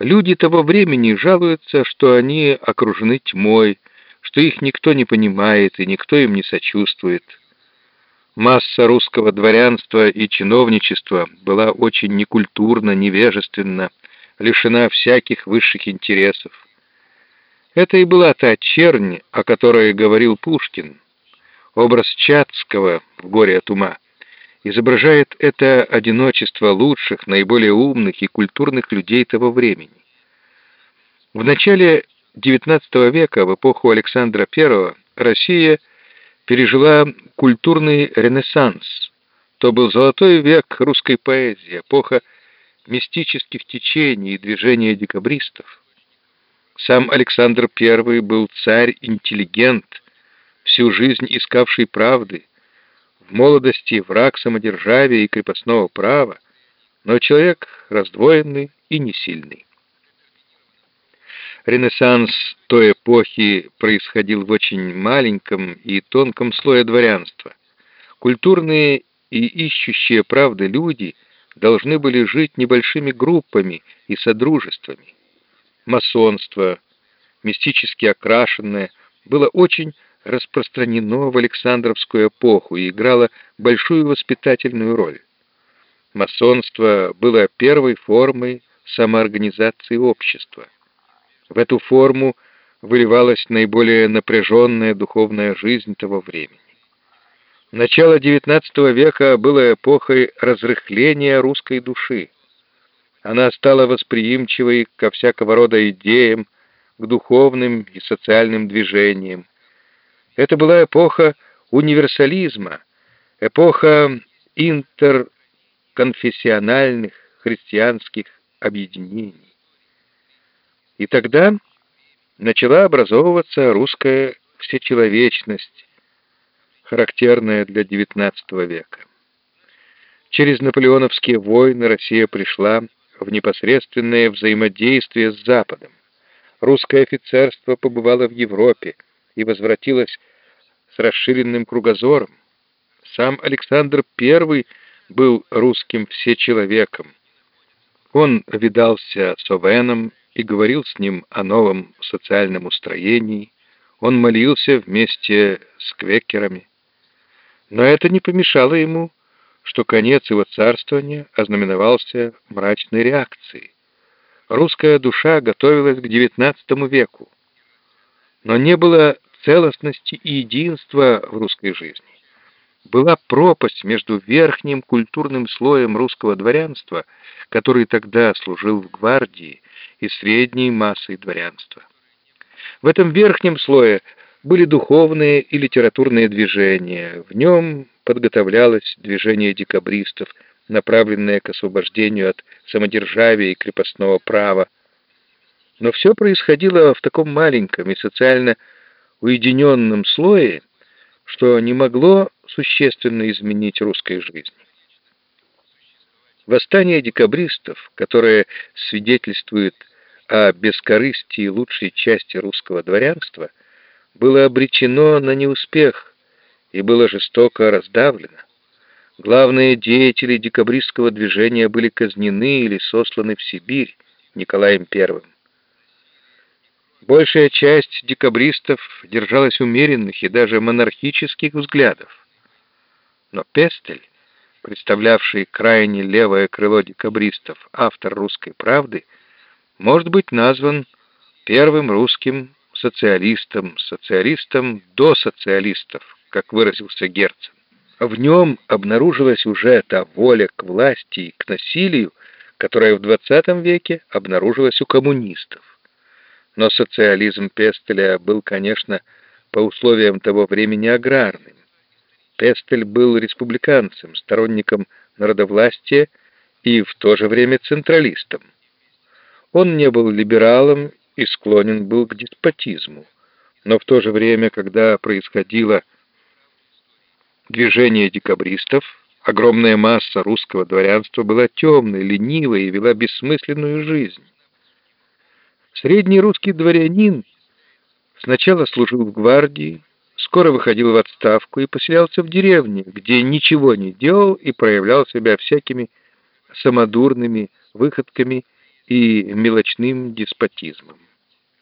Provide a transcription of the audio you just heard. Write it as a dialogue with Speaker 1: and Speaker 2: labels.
Speaker 1: Люди того времени жалуются, что они окружены тьмой, что их никто не понимает и никто им не сочувствует. Масса русского дворянства и чиновничества была очень некультурна, невежественна, лишена всяких высших интересов. Это и была та чернь, о которой говорил Пушкин. Образ Чацкого в «Горе от ума» изображает это одиночество лучших, наиболее умных и культурных людей того времени. В начале XIX века, в эпоху Александра I, Россия пережила культурный ренессанс. То был золотой век русской поэзии, эпоха мистических течений и движения декабристов. Сам Александр I был царь-интеллигент, всю жизнь искавший правды, в молодости враг самодержавия и крепостного права, но человек раздвоенный и несильный. Ренессанс той эпохи происходил в очень маленьком и тонком слое дворянства. Культурные и ищущие правды люди должны были жить небольшими группами и содружествами. Масонство, мистически окрашенное, было очень распространено в Александровскую эпоху и играло большую воспитательную роль. Масонство было первой формой самоорганизации общества. В эту форму выливалась наиболее напряженная духовная жизнь того времени. Начало XIX века было эпохой разрыхления русской души. Она стала восприимчивой ко всякого рода идеям, к духовным и социальным движениям, это была эпоха универсализма, эпоха интерконфессиональных христианских объединений. И тогда начала образовываться русская всечеловечность, характерная для XIX века. Через наполеоновские войны Россия пришла в непосредственное взаимодействие с Западом. Русское офицерство побывало в Европе, и возвратилась с расширенным кругозором. Сам Александр I был русским всечеловеком. Он видался с Овеном и говорил с ним о новом социальном устроении. Он молился вместе с квекерами. Но это не помешало ему, что конец его царствования ознаменовался мрачной реакцией. Русская душа готовилась к XIX веку. Но не было целостности и единства в русской жизни. Была пропасть между верхним культурным слоем русского дворянства, который тогда служил в гвардии, и средней массой дворянства. В этом верхнем слое были духовные и литературные движения, в нем подготовлялось движение декабристов, направленное к освобождению от самодержавия и крепостного права. Но все происходило в таком маленьком и социально уединенном слое, что не могло существенно изменить русской жизни. Восстание декабристов, которое свидетельствует о бескорыстии лучшей части русского дворянства, было обречено на неуспех и было жестоко раздавлено. Главные деятели декабристского движения были казнены или сосланы в Сибирь Николаем I. Большая часть декабристов держалась умеренных и даже монархических взглядов. Но Пестель, представлявший крайне левое крыло декабристов, автор «Русской правды», может быть назван первым русским социалистом, социалистом до социалистов, как выразился Герцен. В нем обнаружилась уже та воля к власти и к насилию, которая в XX веке обнаружилась у коммунистов. Но социализм Пестеля был, конечно, по условиям того времени аграрным. Пестель был республиканцем, сторонником народовластия и в то же время централистом. Он не был либералом и склонен был к деспотизму. Но в то же время, когда происходило движение декабристов, огромная масса русского дворянства была темной, ленивой и вела бессмысленную жизнь. Средний русский дворянин сначала служил в гвардии, скоро выходил в отставку и поселялся в деревне, где ничего не делал и проявлял себя всякими самодурными выходками и мелочным деспотизмом.